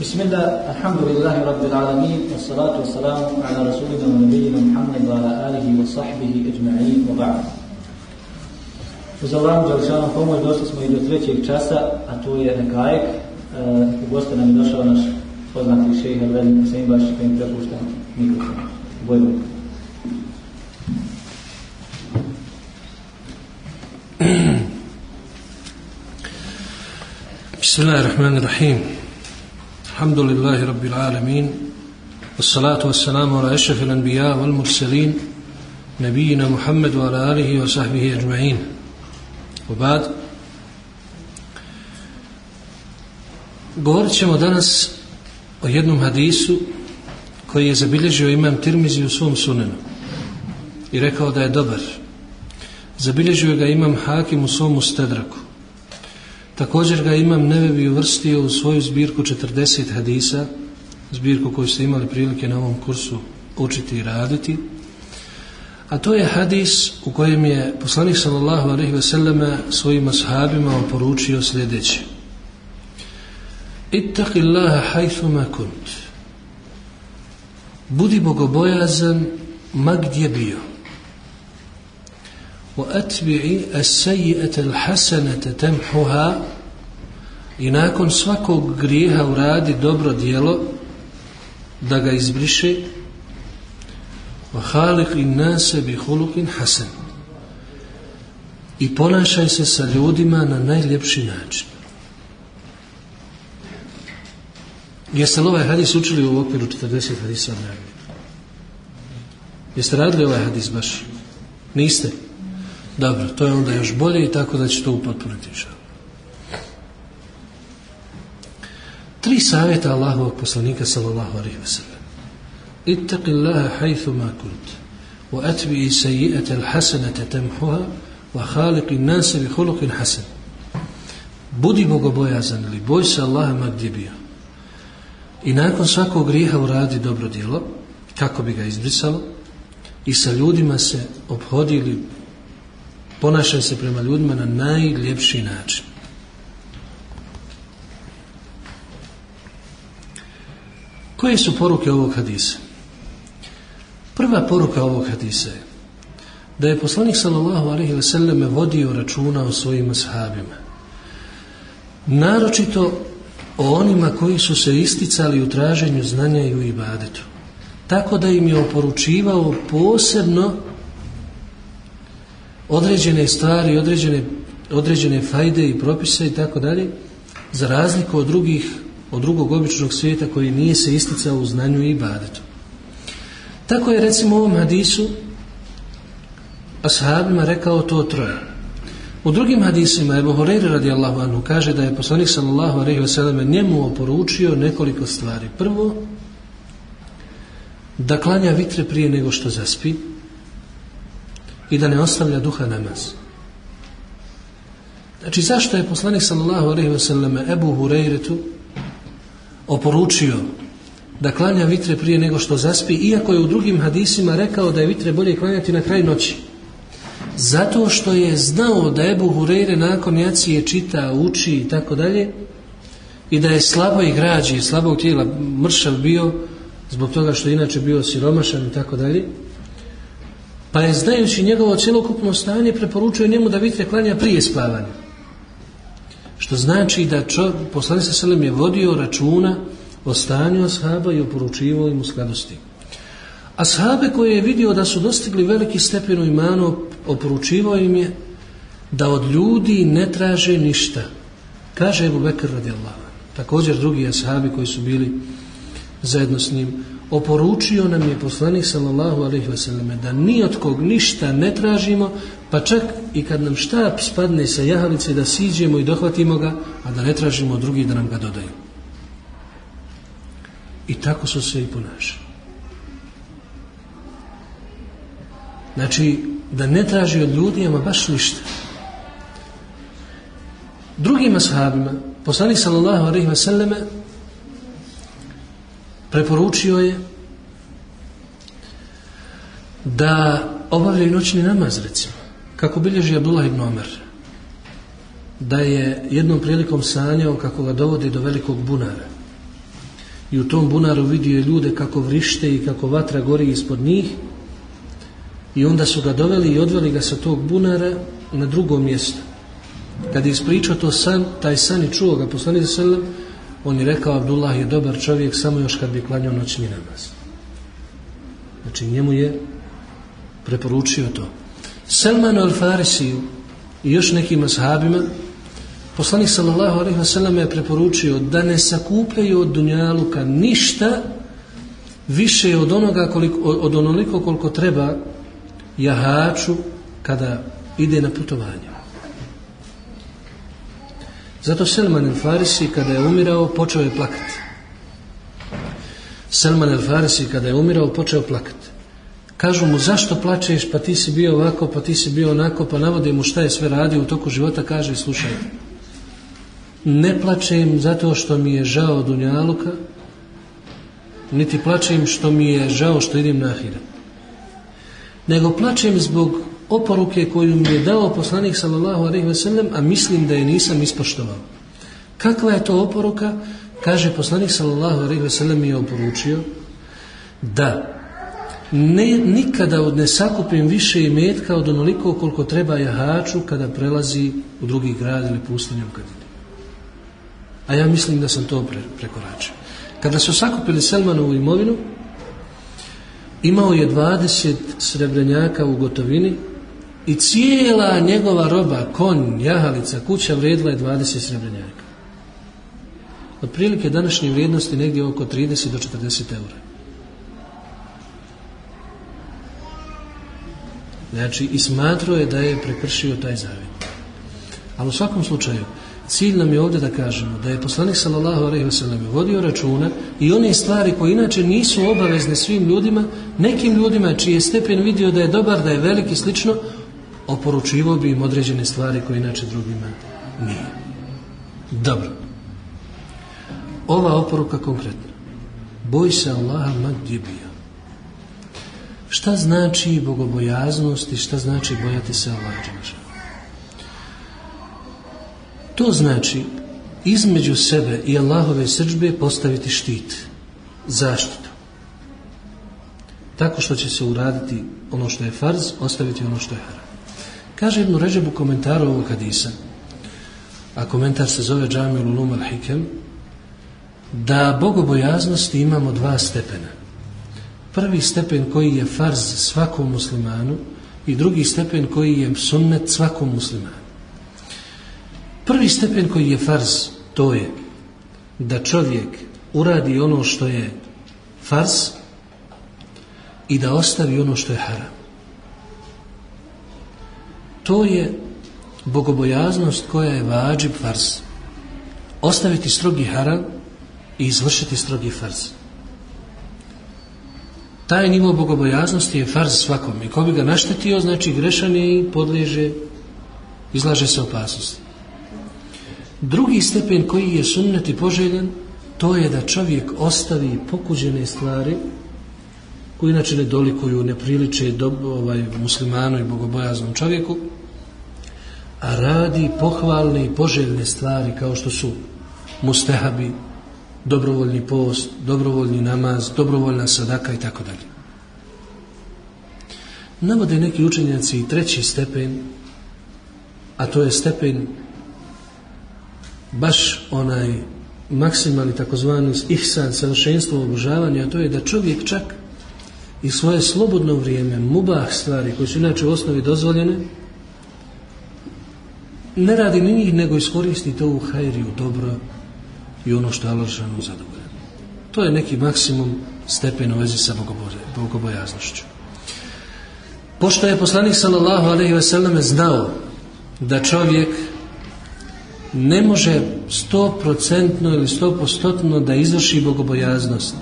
بسم الله الحمد لله رب العالمين والصلاة والسلام على رسولنا ونبينا محمد وعلى آله وصحبه أجمعين وبعد Uz Allahom Đalšanom pomoć došli smo i do trećeg časa, a to je Nekajek. E, u goste nam je došao naš poznati šejh Elveni Husein Bašić, kojim prepuštam mikrofon. Bojbo. بسم الله الرحمن الرحيم الحمد لله رب العالمين والصلاة والسلام على أشرف الأنبياء والمرسلين نبينا محمد وعلى آله وصحبه أجمعين وبعد Govorit ćemo danas o jednom hadisu koji je zabilježio imam Tirmizi u svom sunenu i rekao da je dobar. Zabilježio ga imam Hakim u svom ustedraku. Također ga imam Nevevi uvrstio u svoju zbirku 40 hadisa, zbirku koju ste imali prilike na ovom kursu učiti i raditi. A to je hadis u kojem je poslanik sallallahu alaihi ve selleme svojim ashabima oporučio sljedeće. Ittaqillaha Allaha ma kunt. Budi bogobojazan ma gdje bio. وأتبعي السيئة الحسنة تمحها i nakon svakog grijeha uradi dobro dijelo da ga izbriše wa khaliq in-nas bi khuluqin hasan i ponašaj se sa ljudima na najljepši način Jeste li ovaj hadis učili u okviru 40 hadisa? Jeste radili ovaj hadis baš? Niste? Dobro, to je onda još bolje i tako da će to upotpuniti inša. Tri savjeta Allahovog poslanika sallallahu alaihi wa sallam. Ittaqi Allaha hajthu ma kunt. Wa atbi'i saji'ata al-hasanata tamhuha wa khaliqi nase bi khuluqin hasan. Budi bogobojazan ili boj se Allaha ma gdje bio. I nakon svakog grijeha uradi dobro djelo, kako bi ga izbrisalo, i sa ljudima se obhodili ponašaj se prema ljudima na najljepši način. Koje su poruke ovog hadisa? Prva poruka ovog hadisa je da je poslanik sallallahu alaihi ve selleme vodio računa o svojim ashabima. Naročito o onima koji su se isticali u traženju znanja i u ibadetu. Tako da im je oporučivao posebno određene stvari, određene, određene fajde i propise i tako dalje, za razliku od drugih, od drugog običnog svijeta koji nije se isticao u znanju i ibadetu. Tako je recimo u ovom hadisu ashabima rekao to troje. U drugim hadisima Ebu Horeire radijallahu anhu kaže da je poslanik sallallahu alaihi wa sallam njemu oporučio nekoliko stvari. Prvo, da klanja vitre prije nego što zaspi, i da ne ostavlja duha namaz. Znači, zašto je poslanik sallallahu alaihi wa sallam Ebu Hureyretu oporučio da klanja vitre prije nego što zaspi, iako je u drugim hadisima rekao da je vitre bolje klanjati na kraj noći? Zato što je znao da Ebu Hureyre nakon jacije čita, uči i tako dalje i da je slabo i građi, slabog tijela, mršav bio zbog toga što je inače bio siromašan i tako dalje, Pa je znajući njegovo cjelokupno stanje preporučuje njemu da vitre klanja prije spavanja. Što znači da čo, poslani sa selem je vodio računa o stanju ashaba i oporučivo im u skladosti. Ashabe koje je vidio da su dostigli veliki stepen u imanu, oporučivo im je da od ljudi ne traže ništa. Kaže Ebu Bekr radijallahu. Također drugi ashabi koji su bili zajedno s njim, oporučio nam je poslanik sallallahu alejhi ve selleme da ni od kog ništa ne tražimo, pa čak i kad nam štap spadne sa jahalice da siđemo i dohvatimo ga, a da ne tražimo od drugih da nam ga dodaju. I tako su se i ponašali. Znači, da ne traži od ljudi, ama baš ništa. Drugim ashabima, poslanik sallallahu alejhi ve selleme preporučio je da obavljaju noćni namaz, recimo, kako bilježi Abdullah ibn Omer, da je jednom prilikom sanjao kako ga dovodi do velikog bunara i u tom bunaru vidio je ljude kako vrište i kako vatra gori ispod njih i onda su ga doveli i odveli ga sa tog bunara na drugo mjesto. Kad je ispričao to san, taj san i čuo ga poslanik sallallahu on je rekao Abdullah je dobar čovjek samo još kad bi klanjao noćni namaz. Znači njemu je preporučio to. Selmanu al-Farisiju i još nekim ashabima poslanik sallallahu alaihi wasallam je preporučio da ne sakupljaju od dunjaluka ništa više od onoga koliko, od onoliko koliko treba jahaču kada ide na putovanje. Zato Selman el-Farisi kada je umirao počeo je plakati. Selman el-Farisi kada je umirao počeo plakati. Kažu mu zašto plačeš pa ti si bio ovako pa ti si bio onako pa navode mu šta je sve radio u toku života kaže slušajte ne plačem zato što mi je žao Dunjaluka niti plačem što mi je žao što idem na Ahiret nego plačem zbog oporuke koju mi je dao poslanik sallallahu alejhi ve sellem a mislim da je nisam ispoštovao. Kakva je to oporuka? Kaže poslanik sallallahu alejhi ve sellem mi je oporučio da ne, nikada od ne sakupim više imetka od onoliko koliko treba jahaču kada prelazi u drugi grad ili pustinjom kad ide. A ja mislim da sam to pre, prekoračio. Kada su sakupili Selmanovu imovinu, imao je 20 srebrenjaka u gotovini i cijela njegova roba, konj, jahalica, kuća vrijedila je 20 srebrenjaka. Od prilike današnje vrijednosti negdje oko 30 do 40 eura. Znači, i smatruo je da je prekršio taj zavjet. Ali u svakom slučaju, cilj nam je ovdje da kažemo da je poslanik sallallahu alejhi ve sellem vodio računa i one stvari koje inače nisu obavezne svim ljudima, nekim ljudima čiji je stepen vidio da je dobar, da je velik i slično, oporučivo bi im određene stvari koje inače drugima nije. Dobro. Ova oporuka konkretno. Boj se Allaha ma gdje bio. Šta znači bogobojaznost i šta znači bojati se Allaha? To znači između sebe i Allahove srđbe postaviti štit, zaštitu. Tako što će se uraditi ono što je farz, ostaviti ono što je haram. Kaže Ibn Ređeb u komentaru ovog hadisa, a komentar se zove Džamil Ulum al-Hikem, da bogobojaznosti imamo dva stepena. Prvi stepen koji je farz svakom muslimanu i drugi stepen koji je sunnet svakom muslimanu. Prvi stepen koji je farz, to je da čovjek uradi ono što je farz i da ostavi ono što je haram. To je bogobojaznost koja je vađib farz. Ostaviti strogi haram i izvršiti strogi farz. Taj nivo bogobojaznosti je farz svakom. I ko bi ga naštetio, znači grešan je i podliježe, izlaže se opasnosti. Drugi stepen koji je sunnet i poželjen, to je da čovjek ostavi pokuđene stvari koji inače ne dolikuju, ne priliče do, ovaj, muslimanu i bogobojaznom čovjeku, a radi pohvalne i poželjne stvari kao što su mustehabi, dobrovoljni post, dobrovoljni namaz, dobrovoljna sadaka i tako dalje. Navode neki učenjaci i treći stepen, a to je stepen baš onaj maksimalni takozvani ihsan, savršenstvo obožavanja, a to je da čovjek čak i svoje slobodno vrijeme, mubah stvari, koje su inače u osnovi dozvoljene, ne radi ni njih, nego iskoristi to u hajri, u dobro i ono što je alaršano zadovoljeno. To je neki maksimum stepen u vezi sa bogobojaznošću. Pošto je poslanik sallallahu alaihi ve selleme znao da čovjek ne može stoprocentno ili stopostotno da izvrši bogobojaznost.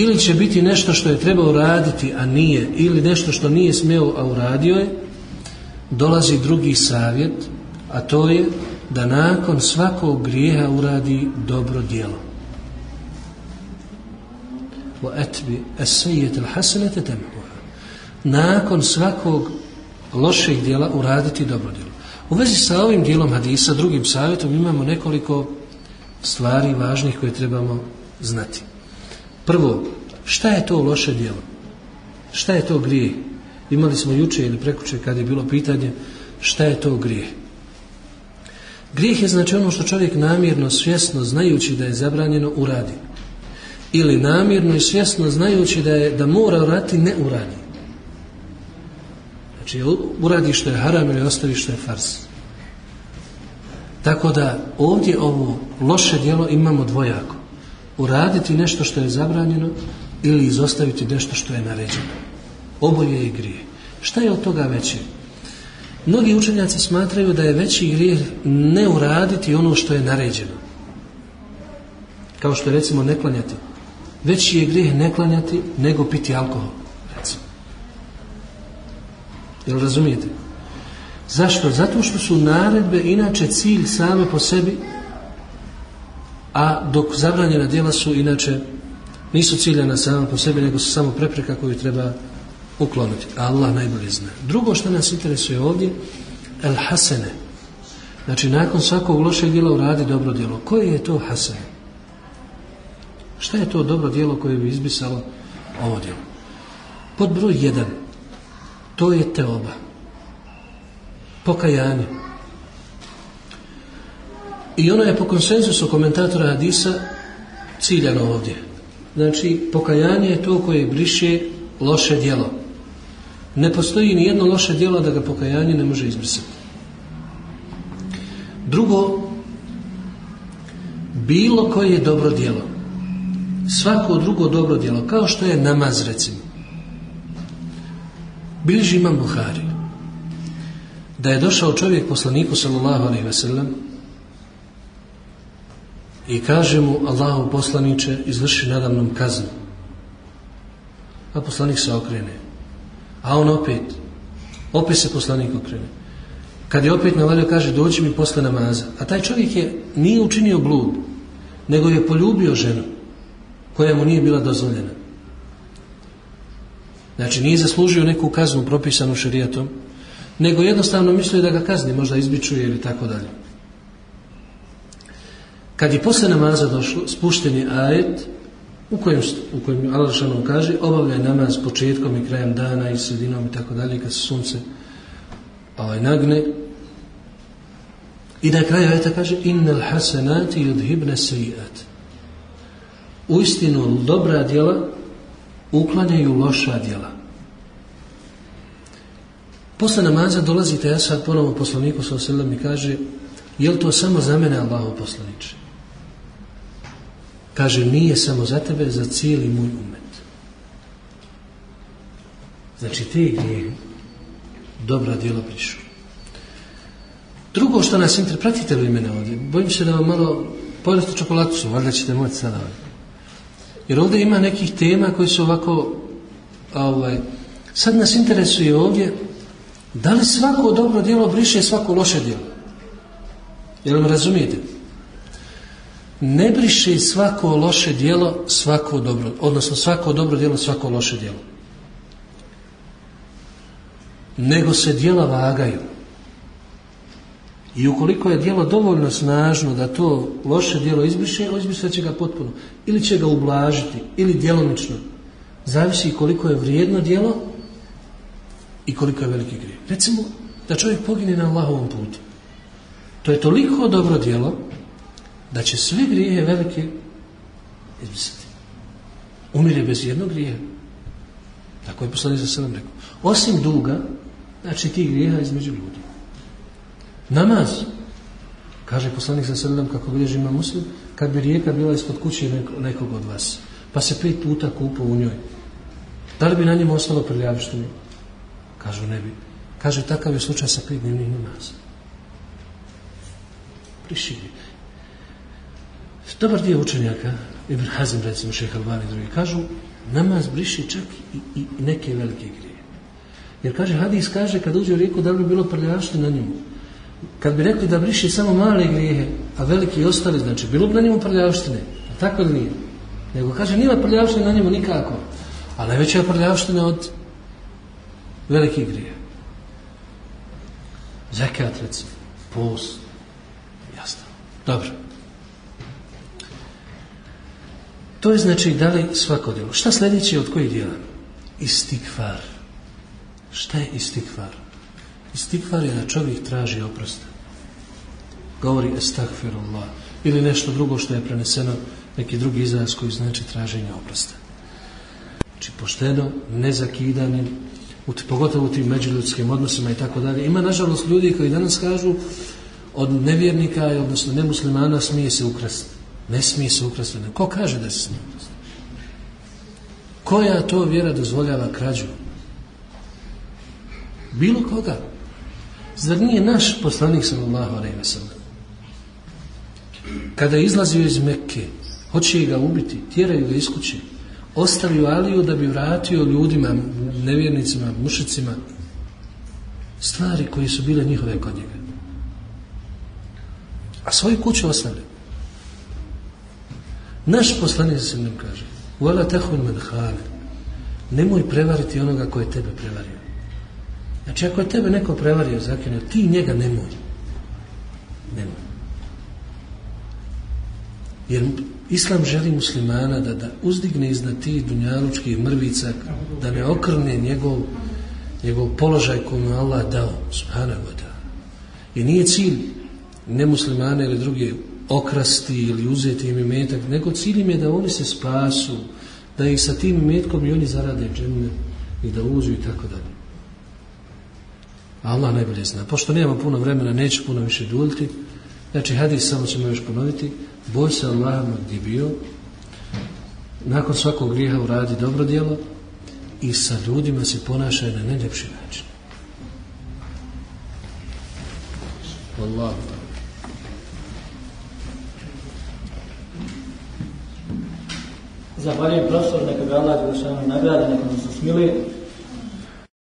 Ili će biti nešto što je trebao raditi, a nije, ili nešto što nije smio, a uradio je, dolazi drugi savjet, a to je da nakon svakog grijeha uradi dobro djelo. Nakon svakog lošeg djela uraditi dobro djelo. U vezi sa ovim dijelom hadisa, drugim savjetom, imamo nekoliko stvari važnih koje trebamo znati. Prvo, šta je to loše djelo? Šta je to grije? Imali smo juče ili prekuče kad je bilo pitanje šta je to grije? Grijeh je znači ono što čovjek namjerno, svjesno, znajući da je zabranjeno, uradi. Ili namjerno i svjesno, znajući da je da mora urati, ne uradi. Znači, uradi što je haram ili ostavi što je fars. Tako da ovdje ovo loše djelo imamo dvojako. Uraditi nešto što je zabranjeno ili izostaviti nešto što je naređeno. Oboje je grije. Šta je od toga veće? Mnogi učenjaci smatraju da je veći grijeh ne uraditi ono što je naređeno. Kao što je recimo ne klanjati. Veći je grijeh ne klanjati nego piti alkohol. Recimo. Jel razumijete? Zašto? Zato što su naredbe inače cilj same po sebi, a dok zabranjena djela su inače nisu ciljena sama po sebi, nego su samo prepreka koju treba ukloniti. A Allah najbolje zna. Drugo što nas interesuje ovdje, el hasene. Znači, nakon svakog lošeg djela uradi dobro djelo. Koje je to hasene? Šta je to dobro djelo koje bi izbisalo ovo djelo? Pod broj 1 to je teoba. Pokajanje. I ono je po konsensusu komentatora Hadisa ciljano ovdje. Znači, pokajanje je to koje briše loše djelo. Ne postoji ni jedno loše djelo da ga pokajanje ne može izbrisati. Drugo, bilo koje je dobro djelo, svako drugo dobro djelo, kao što je namaz recimo, bilježi imam Buhari, da je došao čovjek poslaniku sallallahu alaihi ve sellem i kaže mu Allahu poslaniče izvrši nadamnom kaznu. A poslanik se okrene. A on opet, opet se poslanik okrene. Kad je opet navalio, kaže, dođi mi posle namaza. A taj čovjek je, nije učinio blud, nego je poljubio ženu, koja mu nije bila dozvoljena. Znači, nije zaslužio neku kaznu propisanu šarijatom, nego jednostavno mislio da ga kazni, možda izbičuje ili tako dalje. Kad je posle namaza došlo, spušten je ajet, u kojem, u kojem Allah šanom kaže obavljaj namaz početkom i krajem dana i sredinom i tako dalje kad se sunce ovaj, nagne. I na kraju ajeta kaže innal hasanati yudhibna sayiat. U istinu dobra djela uklanjaju loša djela. Posle namaza dolazite ja sad ponovo poslaniku sa oselom i kaže jel to samo za mene Allaho poslaniče? Kaže, nije samo za tebe, za cijeli moj umet. Znači, te grije dobra djela prišu. Drugo što nas inter... Pratite li mene ovdje? Bojim se da vam malo pojedete čokoladicu, valjda ćete moći sada ovdje. Jer ovdje ima nekih tema koji su ovako... Ovaj, sad nas interesuje ovdje da li svako dobro djelo briše svako loše djelo. Jel me razumijete? Ne briše svako loše dijelo svako dobro, odnosno svako dobro dijelo svako loše dijelo. Nego se dijela vagaju. I ukoliko je dijelo dovoljno snažno da to loše dijelo izbriše, izbrisat će ga potpuno. Ili će ga ublažiti, ili djelomično. Zavisi koliko je vrijedno dijelo i koliko je veliki grijeh. Recimo, da čovjek pogine na Allahovom putu. To je toliko dobro dijelo, da će sve grijehe velike izmisliti. Umire bez jednog grijeha. Tako je poslanik za sredom rekao. Osim duga, znači ti grijeha između ljudi. Namaz, kaže poslanik za sredom kako bilježi ima muslim, kad bi rijeka bila ispod kuće nekog od vas, pa se pet puta kupo u njoj, da li bi na njemu ostalo prljavštine? Kažu ne bi. Kaže, takav je slučaj sa pet dnevnih namaza. Priširi. Dobar dio učenjaka, Ibn Hazim, recimo, šeha Albani i drugi, kažu, namaz briši čak i, i neke velike grije. Jer kaže, hadis kaže, kad uđe u rijeku, da bi bilo prljavšte na njemu. Kad bi rekli da briši samo male grijehe, a veliki ostali, znači, bilo bi na njemu prljavštine. A tako li nije? Nego kaže, nima prljavštine na njemu nikako. A najveća je prljavština od velikih grije. Zekat, recimo, post. Jasno. Dobro. To je znači da li svako djelo. Šta sljedeće od kojih djela? Istikvar. Šta je istikvar? Istikvar je da čovjek traži oprost. Govori estagfirullah. Ili nešto drugo što je preneseno, neki drugi izraz koji znači traženje oprosta. Znači pošteno, nezakidanim, u, pogotovo u tim međuljudskim odnosima i tako dalje. Ima nažalost ljudi koji danas kažu od nevjernika, odnosno nemuslimana, smije se ukrasti. Ne smije se ukrasti. Ko kaže da se smije ukrasti? Koja to vjera dozvoljava krađu? Bilo koga. Zar nije naš poslanik sallallahu alejhi ve sellem? Kada je izlazio iz Mekke, hoće ga ubiti, tjeraju ga iz kuće, ostavio Aliju da bi vratio ljudima, nevjernicima, mušicima, stvari koje su bile njihove kod njega. A svoju kuću ostavljaju. Naš poslanik se nam kaže, Vala tahun med hale, nemoj prevariti onoga koji je tebe prevario. Znači, ako je tebe neko prevario, zakinio, ti njega nemoj. Nemoj. Jer Islam želi muslimana da, da uzdigne iznad tih dunjalučkih mrvica, da ne okrne njegov, njegov položaj koju mu Allah dao, subhanahu wa ta'ala. I nije cilj nemuslimane ili druge okrasti ili uzeti im imetak, nego cilj im je da oni se spasu, da ih sa tim imetkom i oni zarade džene i da uđu i tako dalje. Allah najbolje zna. Pošto nema puno vremena, neću puno više duljiti. Znači, hadis samo ćemo još ponoviti. Boj se Allahama gdje bio. Nakon svakog grijeha uradi dobro djelo i sa ljudima se ponašaj na najljepši način. Wallahu Zahvaljujem profesor, neka ga Allah Đelešanu nagrade, neka mu se smili.